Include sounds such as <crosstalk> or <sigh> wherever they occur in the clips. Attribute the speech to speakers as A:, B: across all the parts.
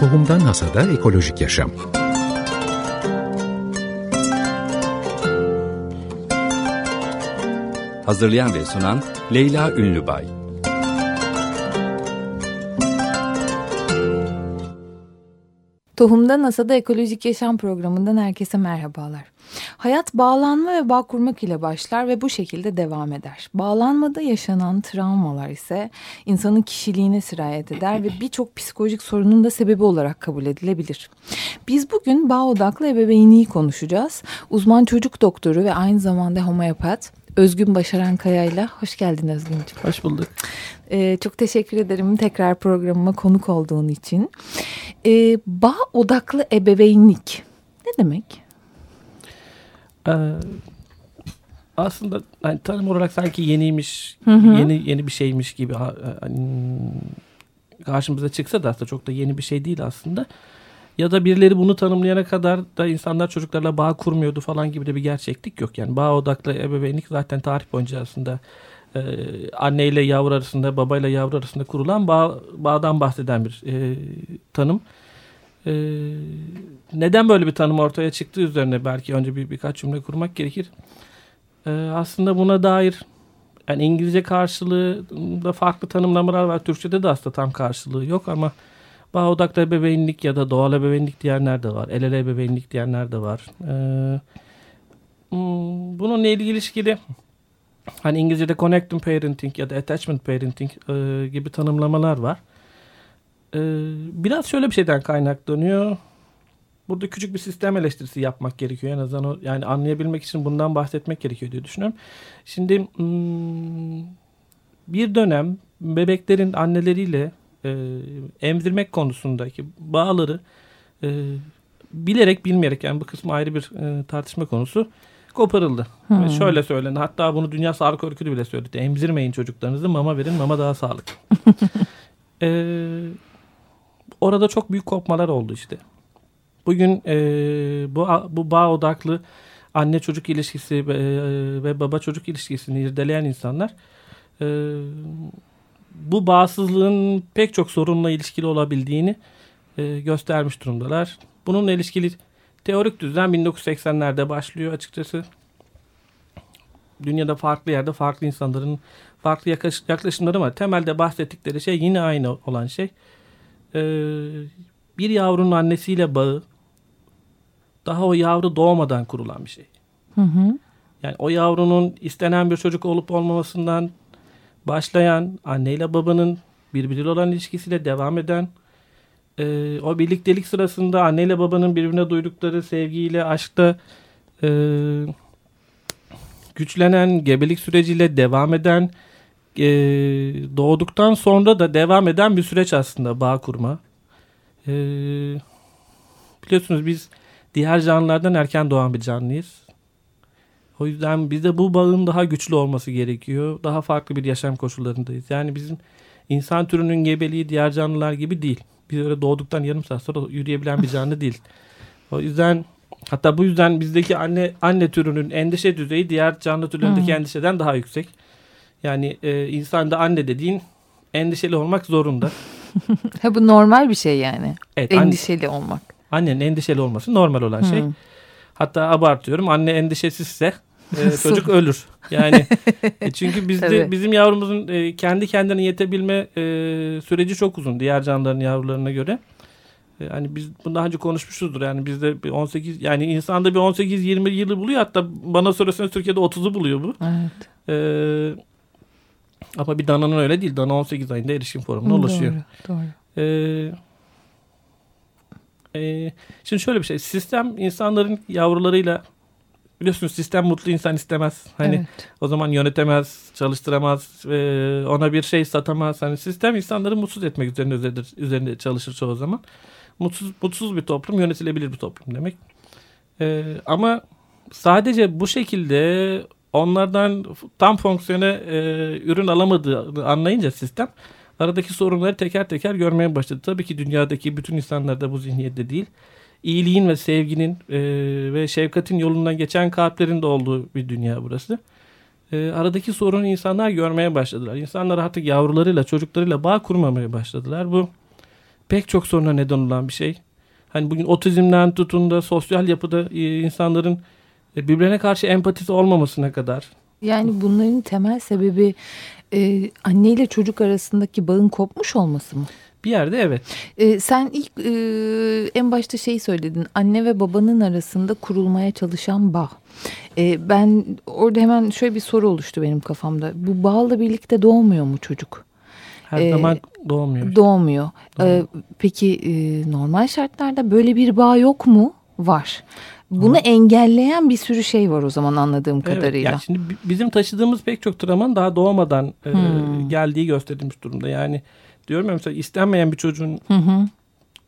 A: Tohumdan Hasada Ekolojik Yaşam
B: Hazırlayan ve sunan Leyla Ünlübay
C: Tohumda NASA'da Ekolojik Yaşam programından herkese merhabalar. Hayat bağlanma ve bağ kurmak ile başlar ve bu şekilde devam eder. Bağlanmada yaşanan travmalar ise insanın kişiliğine sirayet eder ve birçok psikolojik sorunun da sebebi olarak kabul edilebilir. Biz bugün bağ odaklı ebeveynliği konuşacağız. Uzman çocuk doktoru ve aynı zamanda homeopat Özgün Başaran Kaya ile hoş geldin Özgün'cüğüm.
D: Hoş bulduk.
C: Ee, çok teşekkür ederim tekrar programıma konuk olduğun için. Ee, bağ odaklı ebeveynlik ne demek?
D: Ee, aslında yani tanım olarak sanki yeniymiş, hı hı. yeni yeni bir şeymiş gibi hani, karşımıza çıksa da aslında çok da yeni bir şey değil aslında. Ya da birileri bunu tanımlayana kadar da insanlar çocuklarla bağ kurmuyordu falan gibi de bir gerçeklik yok. Yani bağ odaklı ebeveynlik zaten tarih boyunca aslında e, anne ile yavru arasında, baba ile yavru arasında kurulan bağ, bağdan bahseden bir e, tanım. E, neden böyle bir tanım ortaya çıktığı üzerine belki önce bir birkaç cümle kurmak gerekir. E, aslında buna dair yani İngilizce karşılığı da farklı tanımlamalar var. Türkçe'de de aslında tam karşılığı yok ama bağ odaklı ebeveynlik ya da doğal ebeveynlik diyenler de var. El ele ebeveynlik diyenler de var. Ee, hmm, bununla ilgili ilişkili hani İngilizce'de connecting parenting ya da attachment parenting e, gibi tanımlamalar var. E, biraz şöyle bir şeyden kaynaklanıyor. Burada küçük bir sistem eleştirisi yapmak gerekiyor. En azından o, yani anlayabilmek için bundan bahsetmek gerekiyor diye düşünüyorum. Şimdi hmm, bir dönem bebeklerin anneleriyle e, emzirmek konusundaki bağları e, bilerek bilmeyerek yani bu kısmı ayrı bir e, tartışma konusu koparıldı. Hmm. Ve şöyle söylendi. Hatta bunu Dünya Sağlık Örgütü bile söyledi. Emzirmeyin çocuklarınızı mama verin mama daha sağlıklı. ee, <laughs> orada çok büyük kopmalar oldu işte. Bugün e, bu, bu bağ odaklı anne çocuk ilişkisi e, ve baba çocuk ilişkisini irdeleyen insanlar e, bu bağımsızlığın pek çok sorunla ilişkili olabildiğini e, göstermiş durumdalar. Bununla ilişkili teorik düzen 1980'lerde başlıyor açıkçası. Dünyada farklı yerde farklı insanların farklı yaklaşımları var. Temelde bahsettikleri şey yine aynı olan şey. Ee, bir yavrunun annesiyle bağı daha o yavru doğmadan kurulan bir şey. Hı hı. Yani o yavrunun istenen bir çocuk olup olmamasından başlayan anneyle babanın birbiriyle olan ilişkisiyle devam eden e, o birliktelik sırasında anneyle babanın birbirine duydukları sevgiyle aşkta e, güçlenen gebelik süreciyle devam eden e, doğduktan sonra da devam eden bir süreç aslında bağ kurma. E, biliyorsunuz biz diğer canlılardan erken doğan bir canlıyız. O yüzden bize bu bağın daha güçlü olması gerekiyor. Daha farklı bir yaşam koşullarındayız. Yani bizim insan türünün gebeliği diğer canlılar gibi değil. Biz öyle doğduktan yarım saat sonra yürüyebilen bir canlı değil. O yüzden hatta bu yüzden bizdeki anne anne türünün endişe düzeyi diğer canlı türlerindeki hmm. endişeden daha yüksek. Yani e, insanda anne dediğin endişeli olmak zorunda. <laughs>
C: ha bu normal bir şey yani. Evet, endişeli anne, olmak.
D: Annenin endişeli olması normal olan şey. hmm. Hatta abartıyorum anne endişesizse e, <laughs> çocuk ölür. Yani <laughs> e, çünkü bizde bizim yavrumuzun e, kendi kendine yetebilme e, süreci çok uzun diğer canlıların yavrularına göre. E, hani biz bunu daha önce konuşmuşuzdur. Yani bizde bir 18 yani insanda bir 18 20 yılı buluyor. Hatta bana sorarsanız Türkiye'de 30'u buluyor bu. Evet. E, ama bir dananın öyle değil. Dana 18 ayında erişim formuna ulaşıyor. Doğru. doğru. E, e, şimdi şöyle bir şey. Sistem insanların yavrularıyla biliyorsunuz sistem mutlu insan istemez. Hani evet. o zaman yönetemez, çalıştıramaz, e, ona bir şey satamaz. Hani sistem insanları mutsuz etmek üzerinde üzerinde, üzerinde çalışır çoğu zaman. Mutsuz mutsuz bir toplum yönetilebilir bir toplum demek. E, ama sadece bu şekilde onlardan tam fonksiyone e, ürün alamadığını anlayınca sistem aradaki sorunları teker teker görmeye başladı. Tabii ki dünyadaki bütün insanlar da bu zihniyette değil iyiliğin ve sevginin e, ve şefkatin yolundan geçen kalplerin de olduğu bir dünya burası. E, aradaki sorunu insanlar görmeye başladılar. İnsanlar artık yavrularıyla, çocuklarıyla bağ kurmamaya başladılar. Bu pek çok soruna neden olan bir şey. Hani bugün otizmden tutun da sosyal yapıda e, insanların birbirine karşı empatisi olmamasına kadar.
C: Yani bunların temel sebebi e, anne ile çocuk arasındaki bağın kopmuş olması mı?
D: Bir yerde evet.
C: E, sen ilk e, en başta şeyi söyledin. Anne ve babanın arasında kurulmaya çalışan bağ. E, ben orada hemen şöyle bir soru oluştu benim kafamda. Bu bağla birlikte doğmuyor mu çocuk?
D: Her
C: Ee,
D: zaman doğmuyor.
C: Doğmuyor.
D: Doğmuyor.
C: E, peki e, normal şartlarda böyle bir bağ yok mu? Var. Bunu engelleyen bir sürü şey var o zaman anladığım
D: Evet,
C: kadarıyla.
D: yani şimdi bi- bizim taşıdığımız pek çok travmanın daha doğmadan e,
C: Hmm.
D: geldiği gösterilmiş durumda. Yani diyorum ya mesela istenmeyen bir çocuğun
C: Hı hı.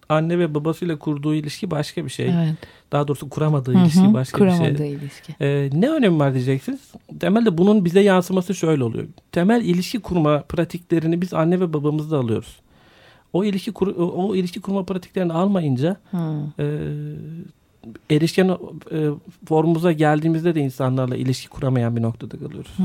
D: anne ve babasıyla kurduğu ilişki başka bir şey.
C: Evet.
D: Daha doğrusu kuramadığı
C: Hı hı.
D: ilişki başka bir
C: Kuramadığı
D: şey.
C: ilişki.
D: E, ne önemi var diyeceksiniz. Temelde bunun bize yansıması şöyle oluyor. Temel ilişki kurma pratiklerini biz anne ve babamızda alıyoruz. O ilişki kur, o, ilişki kurma pratiklerini almayınca
C: Hı.
D: e, erişken e, formumuza geldiğimizde de insanlarla ilişki kuramayan bir noktada kalıyoruz.
C: Hı.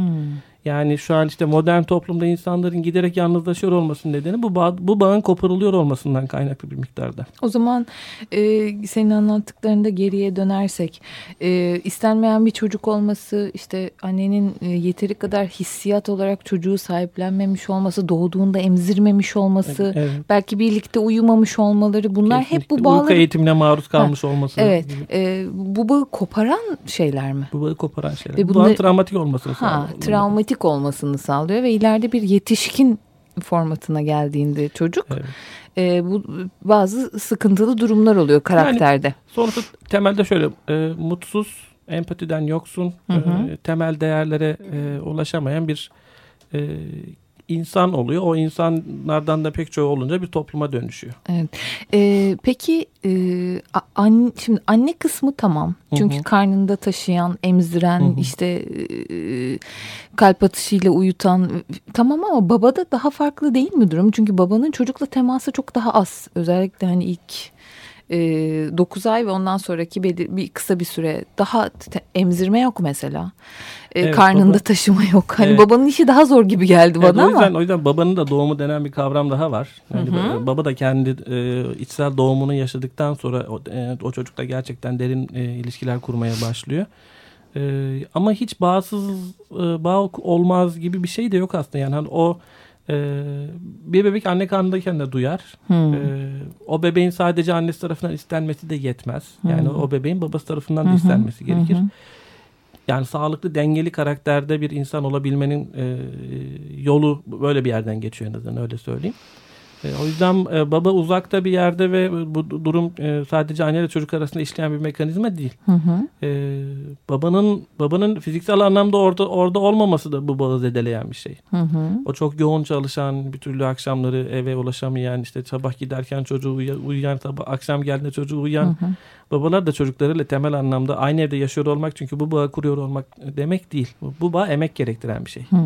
D: Yani şu an işte modern toplumda insanların giderek yalnızlaşıyor olmasının nedeni bu, bağ, bu bağın koparılıyor olmasından kaynaklı bir miktarda.
C: O zaman e, senin anlattıklarında geriye dönersek e, istenmeyen bir çocuk olması işte annenin e, yeteri kadar hissiyat olarak çocuğu sahiplenmemiş olması doğduğunda emzirmemiş olması
D: Evet.
C: belki birlikte uyumamış olmaları bunlar hep
D: Kesinlikle.
C: bu
D: Uyku
C: bağları
D: eğitimine maruz kalmış olması.
C: evet
D: gibi.
C: e, bu bağı koparan şeyler mi?
D: Bu bağı koparan şeyler.
C: Ve
D: Bu
C: bunları-
D: bağın travmatik olmasını
C: Ha,
D: sağlıyor.
C: Travmatik olmasını sağlıyor ve ileride bir yetişkin formatına geldiğinde çocuk
D: Evet.
C: e, bu bazı sıkıntılı durumlar oluyor karakterde.
D: Sonuçta temelde şöyle e, mutsuz, empatiden yoksun,
C: Hı hı.
D: e, temel değerlere e, ulaşamayan bir e, insan oluyor. O insanlardan da pek çoğu olunca bir topluma dönüşüyor.
C: Evet. Ee, peki e, an, şimdi anne kısmı tamam. Çünkü
D: Hı hı.
C: karnında taşıyan, emziren,
D: Hı hı.
C: işte e, kalp atışıyla uyutan tamam ama babada daha farklı değil mi durum? Çünkü babanın çocukla teması çok daha az. Özellikle hani ilk e, 9 ay ve ondan sonraki belir- bir kısa bir süre daha te- emzirme yok mesela. E,
D: Evet,
C: karnında
D: baba-
C: taşıma yok. Hani
D: Evet.
C: babanın işi daha zor gibi geldi
D: Evet,
C: bana
D: o yüzden
C: ama.
D: o yüzden babanın da doğumu denen bir kavram daha var. Yani
C: Hı hı.
D: ba- baba da kendi e, içsel doğumunu yaşadıktan sonra o, e, o çocukla gerçekten derin e, ilişkiler kurmaya başlıyor. E, ama hiç bağsız e, bağ olmaz gibi bir şey de yok aslında. Yani hani o e, bir bebek anne karnındayken de duyar.
C: Hmm.
D: E, o bebeğin sadece annesi tarafından istenmesi de yetmez. Yani
C: Hı.
D: o bebeğin babası tarafından da
C: hı,
D: istenmesi gerekir. Yani sağlıklı, dengeli karakterde bir insan olabilmenin e, yolu böyle bir yerden geçiyor en azından öyle söyleyeyim. E, o yüzden e, baba uzakta bir yerde ve bu durum e, sadece anne ile çocuk arasında işleyen bir mekanizma değil.
C: Hı hı.
D: E, babanın babanın fiziksel anlamda orada orada olmaması da bu bağı zedeleyen bir şey.
C: Hı hı.
D: O çok yoğun çalışan, bir türlü akşamları eve ulaşamayan, işte sabah giderken çocuğu uya- uyuyan, sabah akşam geldiğinde çocuğu uyuyan
C: Hı hı.
D: babalar da çocuklarıyla temel anlamda aynı evde yaşıyor olmak çünkü bu bağı kuruyor olmak demek değil. Bu, bu bağ emek gerektiren bir şey.
C: Hı.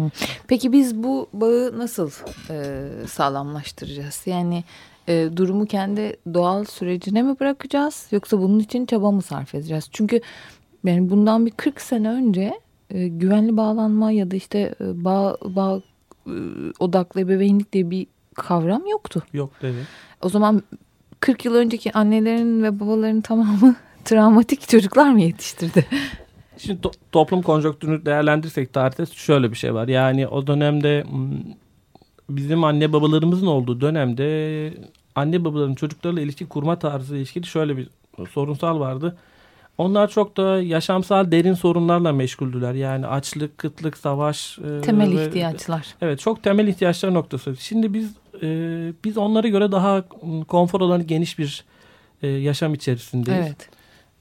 C: Peki biz bu bağı nasıl e, sağlamlaştıracağız? Yani e, durumu kendi doğal sürecine mi bırakacağız yoksa bunun için çaba mı sarf edeceğiz? Çünkü yani bundan bir 40 sene önce e, güvenli bağlanma ya da işte e, bağ, bağ e, odaklı ebeveynlik diye bir kavram yoktu.
D: Yok dedi.
C: O zaman 40 yıl önceki annelerin ve babaların tamamı <laughs> travmatik çocuklar mı yetiştirdi?
D: Şimdi to- toplum konjonktürünü değerlendirirsek tarihte şöyle bir şey var. Yani o dönemde bizim anne babalarımızın olduğu dönemde anne babaların çocuklarla ilişki kurma tarzı ilişkili şöyle bir sorunsal vardı. Onlar çok da yaşamsal derin sorunlarla meşguldüler. Yani açlık, kıtlık, savaş. e,
C: Temel
D: ve-
C: ihtiyaçlar.
D: Evet çok temel ihtiyaçlar noktası. Şimdi biz e, biz onlara göre daha konfor alanı geniş bir e, yaşam içerisindeyiz.
C: Evet.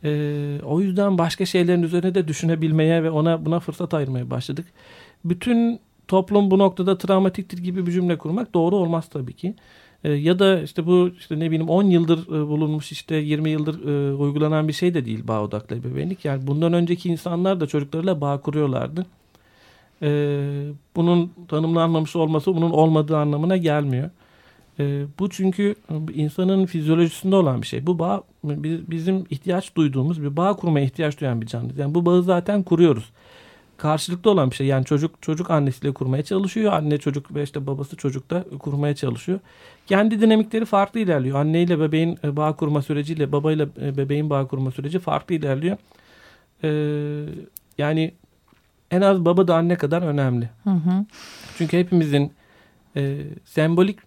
D: E, o yüzden başka şeylerin üzerine de düşünebilmeye ve ona buna fırsat ayırmaya başladık. Bütün toplum bu noktada travmatiktir gibi bir cümle kurmak doğru olmaz tabii ki. E, ya da işte bu işte ne bileyim 10 yıldır e, bulunmuş işte 20 yıldır e, uygulanan bir şey de değil bağ odaklı ebeveynlik. Yani bundan önceki insanlar da çocuklarıyla bağ kuruyorlardı. E, bunun tanımlanmamış olması bunun olmadığı anlamına gelmiyor. E, bu çünkü insanın fizyolojisinde olan bir şey. Bu bağ bi- bizim ihtiyaç duyduğumuz bir bağ kurmaya ihtiyaç duyan bir canlı. Yani bu bağı zaten kuruyoruz. Karşılıklı olan bir şey. Yani çocuk çocuk annesiyle kurmaya çalışıyor. Anne çocuk ve işte babası çocuk da kurmaya çalışıyor. Kendi dinamikleri farklı ilerliyor. Anneyle bebeğin e, bağ kurma süreciyle babayla e, bebeğin bağ kurma süreci farklı ilerliyor. Ee, yani en az baba da anne kadar önemli.
C: Hı hı.
D: Çünkü hepimizin e, sembolik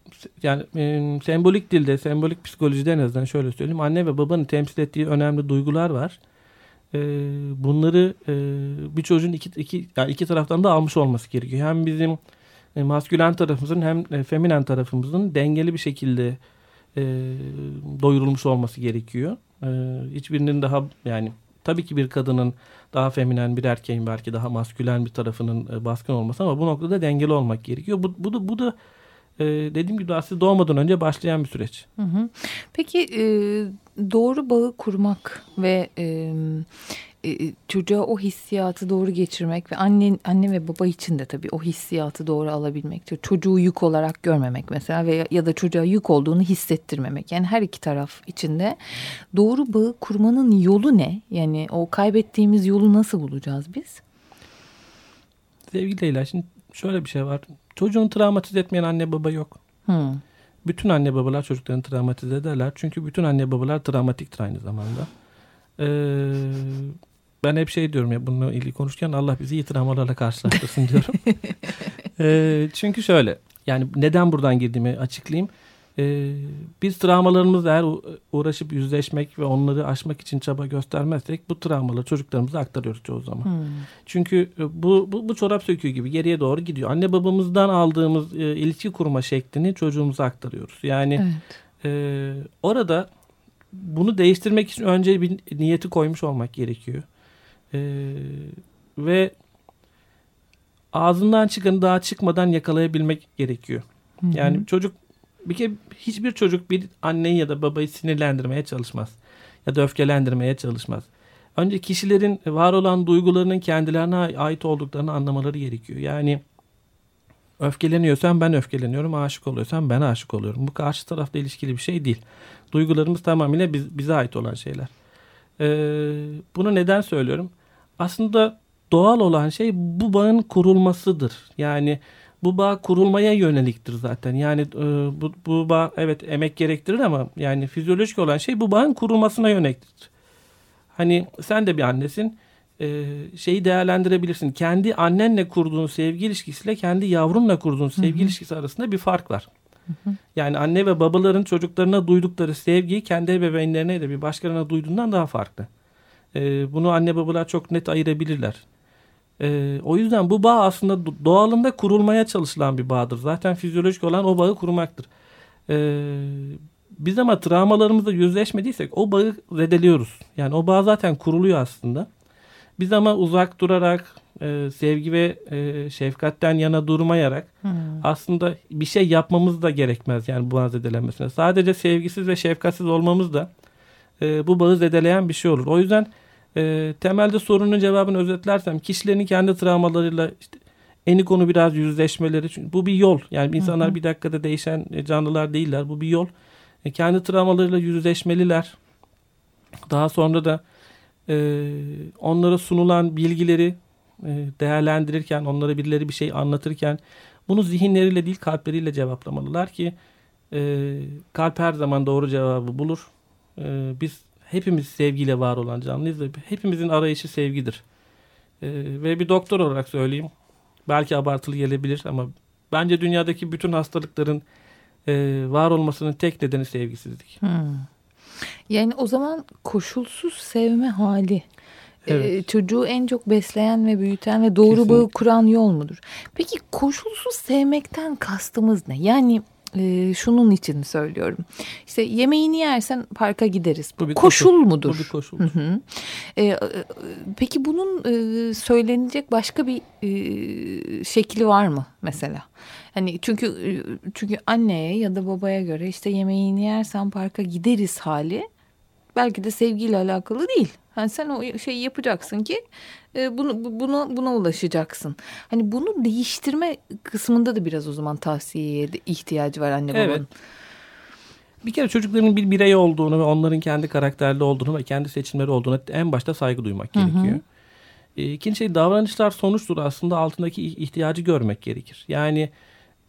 D: yani e, sembolik dilde, sembolik psikolojide en azından şöyle söyleyeyim. Anne ve babanın temsil ettiği önemli duygular var. E, bunları e, bir çocuğun iki, iki, yani iki taraftan da almış olması gerekiyor. Hem bizim e, maskülen tarafımızın hem e, feminen tarafımızın dengeli bir şekilde e, doyurulmuş olması gerekiyor. E, hiçbirinin daha yani tabii ki bir kadının daha feminen bir erkeğin belki daha maskülen bir tarafının e, baskın olması ama bu noktada dengeli olmak gerekiyor. Bu, bu da, bu da e, dediğim gibi aslında doğmadan önce başlayan bir süreç.
C: Hı hı. Peki e, doğru bağı kurmak ve e, e, çocuğa o hissiyatı doğru geçirmek ve anne, anne ve baba için de tabii o hissiyatı doğru alabilmek. Çocuğu yük olarak görmemek mesela veya ya da çocuğa yük olduğunu hissettirmemek. Yani her iki taraf içinde doğru bağı kurmanın yolu ne? Yani o kaybettiğimiz yolu nasıl bulacağız biz?
D: Sevgili Leyla şimdi şöyle bir şey var. Çocuğunu travmatize etmeyen anne baba yok.
C: Hmm.
D: Bütün anne babalar çocuklarını travmatize ederler. Çünkü bütün anne babalar travmatiktir aynı zamanda. Ee, ben hep şey diyorum ya bununla ilgili konuşurken Allah bizi iyi travmalarla karşılaştırsın diyorum. <laughs> ee, çünkü şöyle yani neden buradan girdiğimi açıklayayım. Ee, biz travmalarımızla eğer uğraşıp yüzleşmek ve onları aşmak için çaba göstermezsek bu travmaları çocuklarımıza aktarıyoruz çoğu zaman. Hmm. Çünkü e, bu, bu, bu çorap söküğü gibi geriye doğru gidiyor. Anne babamızdan aldığımız e, ilişki kurma şeklini çocuğumuza aktarıyoruz. Yani evet. e, orada bunu değiştirmek için önce bir niyeti koymuş olmak gerekiyor. E, ve ağzından çıkanı daha çıkmadan yakalayabilmek gerekiyor. Hı hı. Yani çocuk bir kere hiçbir çocuk bir anneyi ya da babayı sinirlendirmeye çalışmaz. Ya da öfkelendirmeye çalışmaz. Önce kişilerin var olan duygularının kendilerine ait olduklarını anlamaları gerekiyor. Yani öfkeleniyorsan ben öfkeleniyorum, aşık oluyorsan ben aşık oluyorum. Bu karşı tarafla ilişkili bir şey değil. Duygularımız tamamıyla biz, bize ait olan şeyler. Ee, bunu neden söylüyorum? Aslında doğal olan şey bu bağın kurulmasıdır. Yani bu bağ kurulmaya yöneliktir zaten. Yani e, bu, bu bağ evet emek gerektirir ama yani fizyolojik olan şey bu bağın kurulmasına yöneliktir. Hani sen de bir annesin e, şeyi değerlendirebilirsin. Kendi annenle kurduğun sevgi ilişkisiyle kendi yavrunla kurduğun sevgi Hı-hı. ilişkisi arasında bir fark var. Hı-hı. Yani anne ve babaların çocuklarına duydukları sevgiyi kendi ebeveynlerine de bir başkalarına duyduğundan daha farklı. E, bunu anne babalar çok net ayırabilirler. E, o yüzden bu bağ aslında doğalında kurulmaya çalışılan bir bağdır. Zaten fizyolojik olan o bağı kurmaktır. E, biz ama travmalarımızla yüzleşmediysek o bağı zedeliyoruz. Yani o bağ zaten kuruluyor aslında. Biz ama uzak durarak e, sevgi ve e, şefkatten yana durmayarak hmm. aslında bir şey yapmamız da gerekmez yani bu bağ zedelenmesine. Sadece sevgisiz ve şefkatsiz olmamız da e, bu bağı zedeleyen bir şey olur. O yüzden e, temelde sorunun cevabını özetlersem kişilerin kendi travmalarıyla işte eni konu biraz yüzleşmeleri. Çünkü bu bir yol. Yani insanlar hı hı. bir dakikada değişen canlılar değiller. Bu bir yol. E, kendi travmalarıyla yüzleşmeliler. Daha sonra da e, onlara sunulan bilgileri e, değerlendirirken, onlara birileri bir şey anlatırken bunu zihinleriyle değil kalpleriyle cevaplamalılar ki e, kalp her zaman doğru cevabı bulur. E, biz hepimiz sevgiyle var olan canlıyız ve hepimizin arayışı sevgidir. E, ve bir doktor olarak söyleyeyim. Belki abartılı gelebilir ama bence dünyadaki bütün hastalıkların e, var olmasının tek nedeni sevgisizlik. Hmm.
C: Yani o zaman koşulsuz sevme hali e, evet. çocuğu en çok besleyen ve büyüten ve doğru Kesinlikle. bağı kuran yol mudur? Peki koşulsuz sevmekten kastımız ne? Yani e, şunun için söylüyorum. İşte yemeğini yersen parka gideriz. Bu bir koşul, koşul mudur?
D: Bu bir koşul. Hı hı.
C: E, e, peki bunun e, söylenecek başka bir e, şekli var mı mesela? Hani çünkü e, çünkü anneye ya da babaya göre işte yemeğini yersen parka gideriz hali belki de sevgiyle alakalı değil. Hani sen o şeyi yapacaksın ki e, bunu buna buna ulaşacaksın. Hani bunu değiştirme kısmında da biraz o zaman tavsiyeye ihtiyacı var anne babanın. Evet.
D: Bir kere çocukların bir birey olduğunu ve onların kendi karakterli olduğunu ve kendi seçimleri olduğunu en başta saygı duymak gerekiyor. Hı hı. E, ikinci şey davranışlar sonuçtur aslında altındaki ihtiyacı görmek gerekir. Yani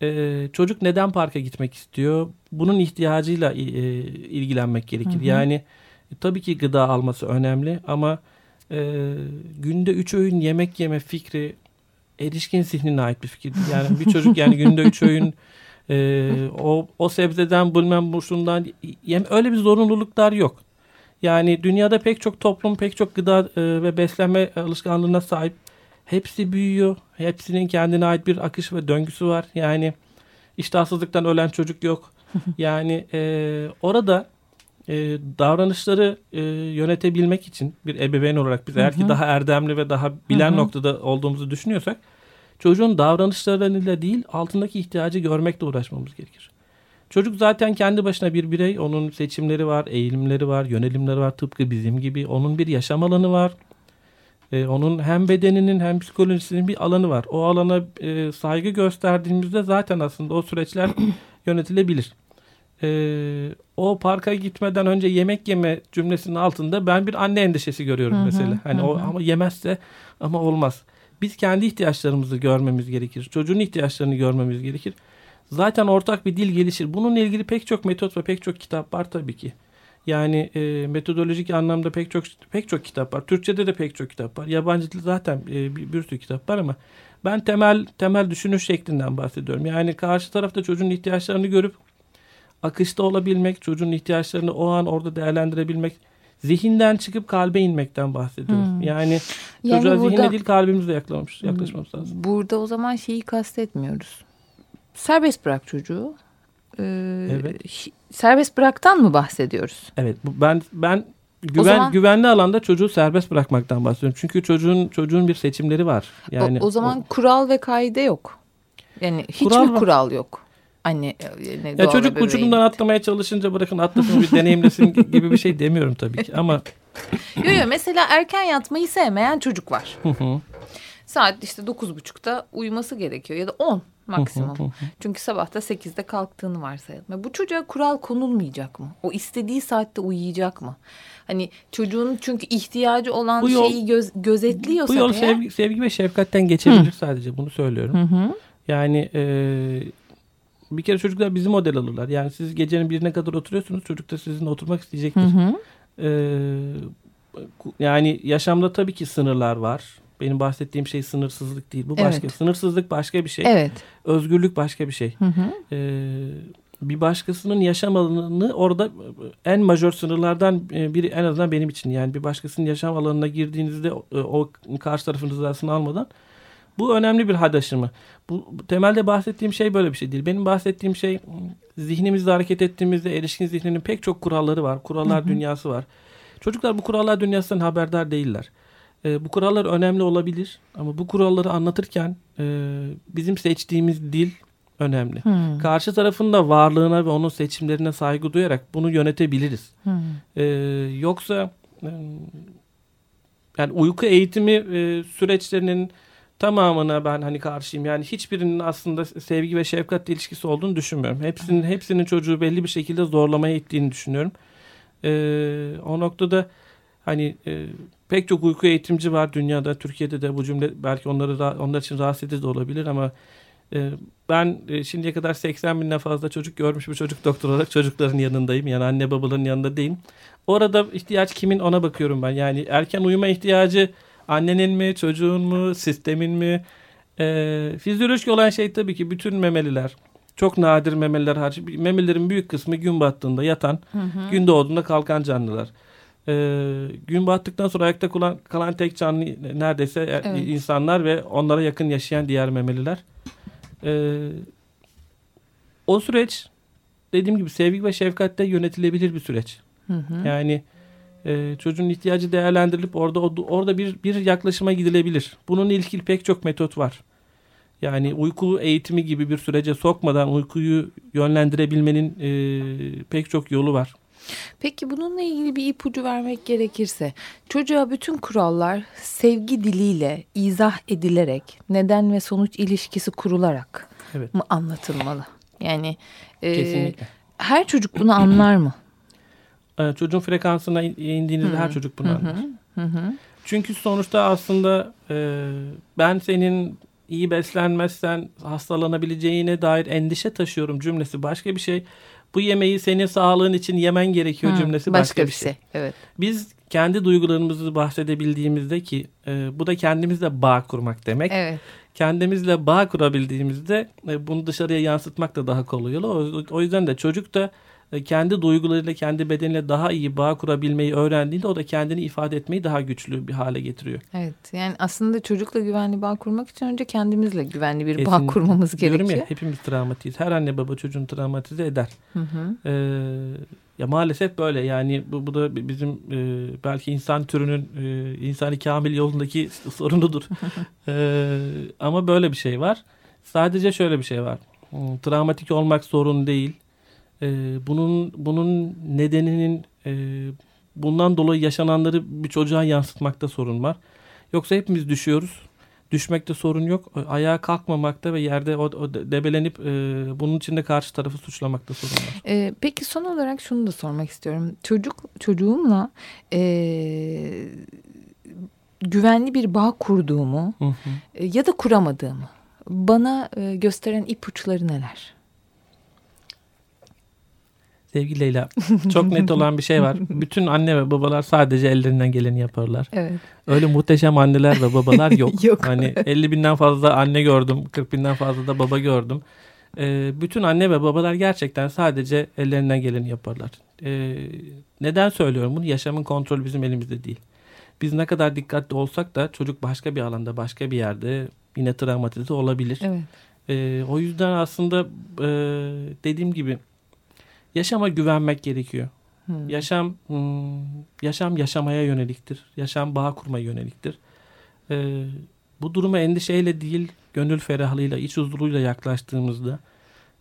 D: e, çocuk neden parka gitmek istiyor? Bunun ihtiyacıyla e, ilgilenmek gerekir. Hı hı. Yani tabii ki gıda alması önemli ama e, günde üç öğün yemek yeme fikri erişkin zihnine ait bir fikir. Yani bir çocuk yani günde üç öğün e, o, o sebzeden bilmem burşundan yem, öyle bir zorunluluklar yok. Yani dünyada pek çok toplum pek çok gıda e, ve beslenme alışkanlığına sahip. Hepsi büyüyor. Hepsinin kendine ait bir akış ve döngüsü var. Yani iştahsızlıktan ölen çocuk yok. <laughs> Yani e, orada e, davranışları e, yönetebilmek için bir ebeveyn olarak biz eğer ki daha erdemli ve daha bilen noktada olduğumuzu düşünüyorsak çocuğun davranışlarıyla değil altındaki ihtiyacı görmekle uğraşmamız gerekir. Çocuk zaten kendi başına bir birey. Onun seçimleri var, eğilimleri var, yönelimleri var. Tıpkı bizim gibi. Onun bir yaşam alanı var. Ee, onun hem bedeninin hem psikolojisinin bir alanı var. O alana e, saygı gösterdiğimizde zaten aslında o süreçler <clears throat> yönetilebilir. Ee, o parka gitmeden önce yemek yeme cümlesinin altında ben bir anne endişesi görüyorum hı hı, mesela. Hani hı. o ama yemezse ama olmaz. Biz kendi ihtiyaçlarımızı görmemiz gerekir. Çocuğun ihtiyaçlarını görmemiz gerekir. Zaten ortak bir dil gelişir. Bununla ilgili pek çok metot ve pek çok kitap var tabii ki. Yani e, metodolojik anlamda pek çok pek çok kitap var. Türkçede de pek çok kitap var. Yabancı zaten e, bir, bir sürü kitap var ama ben temel temel düşünüş şeklinden bahsediyorum. Yani karşı tarafta çocuğun ihtiyaçlarını görüp akışta olabilmek, çocuğun ihtiyaçlarını o an orada değerlendirebilmek, zihinden çıkıp kalbe inmekten bahsediyorum. Hmm. Yani, yani çocuğa burada, zihinle değil kalbimizle yaklaşmamız, yaklaşmamız lazım.
C: Burada o zaman şeyi kastetmiyoruz serbest bırak çocuğu. Ee, evet. Serbest bıraktan mı bahsediyoruz?
D: Evet. Ben ben güven zaman, güvenli alanda çocuğu serbest bırakmaktan bahsediyorum. Çünkü çocuğun çocuğun bir seçimleri var.
C: Yani o, o zaman o, kural ve kaide yok. Yani hiç kural kural yok? Anne
D: yani ya çocuk ucundan atlamaya çalışınca bırakın atlasın bir deneyimlesin <laughs> gibi bir şey demiyorum tabii ki ama
C: Yok yok mesela erken yatmayı sevmeyen çocuk var. Saat işte dokuz buçukta uyuması gerekiyor ya da on maksimum. Çünkü sabah da sekizde kalktığını varsayalım. Bu çocuğa kural konulmayacak mı? O istediği saatte uyuyacak mı? Hani çocuğun çünkü ihtiyacı olan bu yol, şeyi göz, gözetliyorsa
D: Bu yol eğer... sevgi, sevgi ve şefkatten geçebilir Hı. sadece bunu söylüyorum. Hı hı. Yani e, bir kere çocuklar bizi model alırlar. Yani siz gecenin birine kadar oturuyorsunuz çocuk da sizinle oturmak isteyecektir. Hı hı. E, yani yaşamda tabii ki sınırlar var. Benim bahsettiğim şey sınırsızlık değil. Bu başka. Evet. Sınırsızlık başka bir şey. Evet. Özgürlük başka bir şey. Hı hı. Ee, bir başkasının yaşam alanını orada en majör sınırlardan e, biri en azından benim için. Yani bir başkasının yaşam alanına girdiğinizde o, o karşı tarafın rızasını almadan bu önemli bir had aşımı. Bu temelde bahsettiğim şey böyle bir şey değil. Benim bahsettiğim şey zihnimizde hareket ettiğimizde erişkin zihninin pek çok kuralları var. Kurallar hı hı. dünyası var. Çocuklar bu kurallar dünyasından haberdar değiller. E, bu kurallar önemli olabilir ama bu kuralları anlatırken e, bizim seçtiğimiz dil önemli. Hmm. Karşı tarafın da varlığına ve onun seçimlerine saygı duyarak bunu yönetebiliriz. Hmm. E, yoksa e, yani uyku eğitimi e, süreçlerinin tamamına ben hani karşıyım. Yani hiçbirinin aslında sevgi ve şefkat ilişkisi olduğunu düşünmüyorum. Hepsinin hepsinin çocuğu belli bir şekilde zorlamaya ittiğini düşünüyorum. E, o noktada hani e, pek çok uyku eğitimci var dünyada. Türkiye'de de bu cümle belki onları onlar için rahatsız edici de olabilir ama e, ben e, şimdiye kadar 80 binden fazla çocuk görmüş bir çocuk doktor olarak çocukların yanındayım. Yani anne babaların yanında değilim. Orada ihtiyaç kimin ona bakıyorum ben. Yani erken uyuma ihtiyacı annenin mi, çocuğun mu, sistemin mi? E, fizyolojik olan şey tabii ki bütün memeliler. Çok nadir memeliler hariç. Memelilerin büyük kısmı gün battığında yatan, hı hı. gün doğduğunda kalkan canlılar e, gün battıktan sonra ayakta kalan, kalan tek canlı neredeyse e, evet. insanlar ve onlara yakın yaşayan diğer memeliler. E, o süreç dediğim gibi sevgi ve şefkatte yönetilebilir bir süreç. Hı hı. Yani e, çocuğun ihtiyacı değerlendirilip orada orada bir bir yaklaşıma gidilebilir. Bunun ilgili pek çok metot var. Yani uyku eğitimi gibi bir sürece sokmadan uykuyu yönlendirebilmenin e, pek çok yolu var.
C: Peki bununla ilgili bir ipucu vermek gerekirse çocuğa bütün kurallar sevgi diliyle izah edilerek neden ve sonuç ilişkisi kurularak evet. mı anlatılmalı? Yani e, her çocuk bunu anlar mı?
D: Çocuğun frekansına indiğinizde her çocuk bunu anlar. Hı hı. Çünkü sonuçta aslında e, ben senin iyi beslenmezsen hastalanabileceğine dair endişe taşıyorum cümlesi başka bir şey. Bu yemeği senin sağlığın için yemen gerekiyor
C: Hı,
D: cümlesi başka, bir şey.
C: Evet.
D: Biz kendi duygularımızı bahsedebildiğimizde ki e, bu da kendimizle bağ kurmak demek.
C: Evet.
D: Kendimizle bağ kurabildiğimizde e, bunu dışarıya yansıtmak da daha kolay olur. O, o yüzden de çocuk da e, kendi duygularıyla, kendi bedeniyle daha iyi bağ kurabilmeyi öğrendiğinde o da kendini ifade etmeyi daha güçlü bir hale getiriyor.
C: Evet. Yani aslında çocukla güvenli bağ kurmak için önce kendimizle güvenli bir bağ
D: Kesinlikle.
C: kurmamız gerekiyor.
D: ya hepimiz travmatiyiz. Her anne baba çocuğunu travmatize eder.
C: Hı hı.
D: Ee, ya maalesef böyle yani bu, bu da bizim e, belki insan türünün e, insani kamil yolundaki <laughs> sorunudur. Ee, ama böyle bir şey var. Sadece şöyle bir şey var. Travmatik olmak sorun değil. Ee, bunun bunun nedeninin e, bundan dolayı yaşananları bir çocuğa yansıtmakta sorun var. Yoksa hepimiz düşüyoruz. Düşmekte sorun yok. Ayağa kalkmamakta ve yerde o, o debelenip e, bunun için de karşı tarafı suçlamakta sorun var.
C: Ee, peki son olarak şunu da sormak istiyorum. Çocuk çocuğumla ee, güvenli bir bağ kurduğumu
D: Hı hı.
C: e, ya da kuramadığımı bana e, gösteren ipuçları neler?
D: Sevgili Leyla, <laughs> çok net olan bir şey var. Bütün anne ve babalar sadece ellerinden geleni yaparlar.
C: Evet.
D: Öyle muhteşem anneler ve babalar yok. <laughs>
C: Yok.
D: Hani 50 binden fazla anne gördüm, 40 binden fazla da baba gördüm. Ee, bütün anne ve babalar gerçekten sadece ellerinden geleni yaparlar. Ee, neden söylüyorum bunu? Yaşamın kontrolü bizim elimizde değil. Biz ne kadar dikkatli olsak da çocuk başka bir alanda, başka bir yerde yine travmatize olabilir.
C: Evet.
D: Ee, o yüzden aslında e, dediğim gibi yaşama güvenmek gerekiyor.
C: Hı.
D: Yaşam hmm, yaşam yaşamaya yöneliktir. Yaşam bağ kurmaya yöneliktir. Ee, bu duruma endişeyle değil, gönül ferahlığıyla, iç huzuruyla yaklaştığımızda,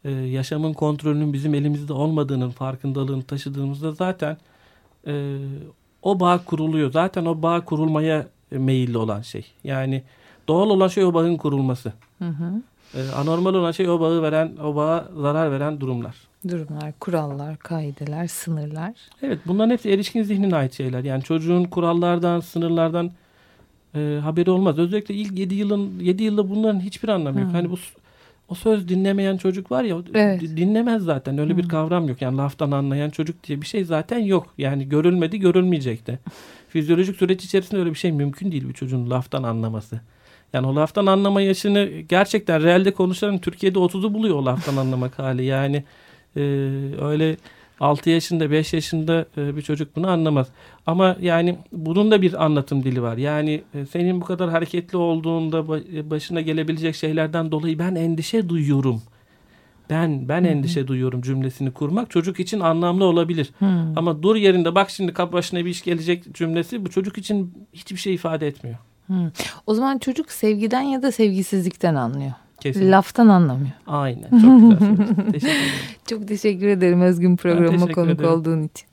D: e, yaşamın kontrolünün bizim elimizde olmadığının farkındalığını taşıdığımızda zaten e, o bağ kuruluyor. Zaten o bağ kurulmaya meyilli olan şey. Yani doğal olan şey o bağın kurulması.
C: Hı hı.
D: E, anormal olan şey o bağı veren, o bağa zarar veren durumlar.
C: Durumlar, kurallar, kaideler, sınırlar.
D: Evet bunların hepsi erişkin zihnine ait şeyler. Yani çocuğun kurallardan, sınırlardan e, haberi olmaz. Özellikle ilk 7 yılın 7 yılda bunların hiçbir anlamı yok.
C: Hı.
D: Hani bu o söz dinlemeyen çocuk var ya
C: Evet.
D: di- dinlemez zaten. Öyle bir
C: Hı.
D: kavram yok. Yani laftan anlayan çocuk diye bir şey zaten yok. Yani görülmedi, görülmeyecek de. <laughs> Fizyolojik süreç içerisinde öyle bir şey mümkün değil bir çocuğun laftan anlaması. Yani o laftan anlama yaşını gerçekten realde konuşan Türkiye'de 30'u buluyor o laftan anlamak hali. Yani e, öyle 6 yaşında 5 yaşında bir çocuk bunu anlamaz. Ama yani bunun da bir anlatım dili var. Yani e, senin bu kadar hareketli olduğunda e, başına gelebilecek şeylerden dolayı ben endişe duyuyorum. Ben ben endişe duyuyorum cümlesini kurmak çocuk için anlamlı olabilir.
C: Hı.
D: Ama dur yerinde bak şimdi kap başına bir iş gelecek cümlesi bu çocuk için hiçbir şey ifade etmiyor.
C: Hı. O zaman çocuk sevgiden ya da sevgisizlikten anlıyor.
D: Kesin.
C: Laftan anlamıyor.
D: Aynen. Çok güzel. <laughs> Teşekkür ederim.
C: Çok teşekkür ederim Özgün programıma konuk
D: ederim.
C: olduğun için.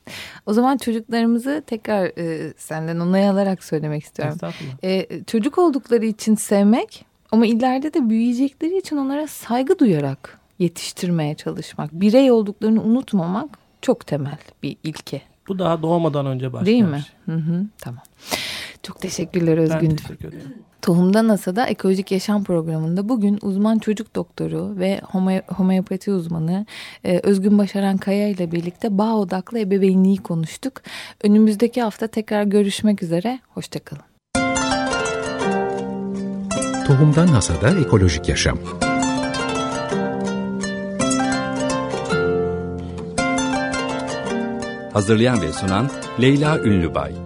C: O zaman çocuklarımızı tekrar e, senden onay alarak söylemek istiyorum.
D: Estağfurullah.
C: E, çocuk oldukları için sevmek ama ileride de büyüyecekleri için onlara saygı duyarak yetiştirmeye çalışmak. Birey olduklarını unutmamak çok temel bir ilke.
D: Bu daha doğmadan önce başlamış.
C: Değil mi? Hı hı, tamam. Çok teşekkürler
D: Ben
C: Özgün.
D: teşekkür ederim.
C: Tohumda NASA'da Ekolojik Yaşam programında bugün uzman çocuk doktoru ve homo- homeopati uzmanı e, Özgün Başaran Kaya ile birlikte bağ odaklı ebeveynliği konuştuk. Önümüzdeki hafta tekrar görüşmek üzere. Hoşçakalın.
A: Tohumdan Hasada Ekolojik Yaşam
B: Hazırlayan ve sunan Leyla Ünlübay.